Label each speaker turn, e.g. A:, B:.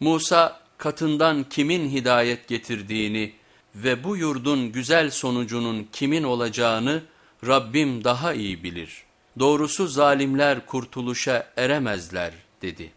A: Musa katından kimin hidayet getirdiğini ve bu yurdun güzel sonucunun kimin olacağını Rabbim daha iyi bilir. Doğrusu zalimler kurtuluşa eremezler dedi.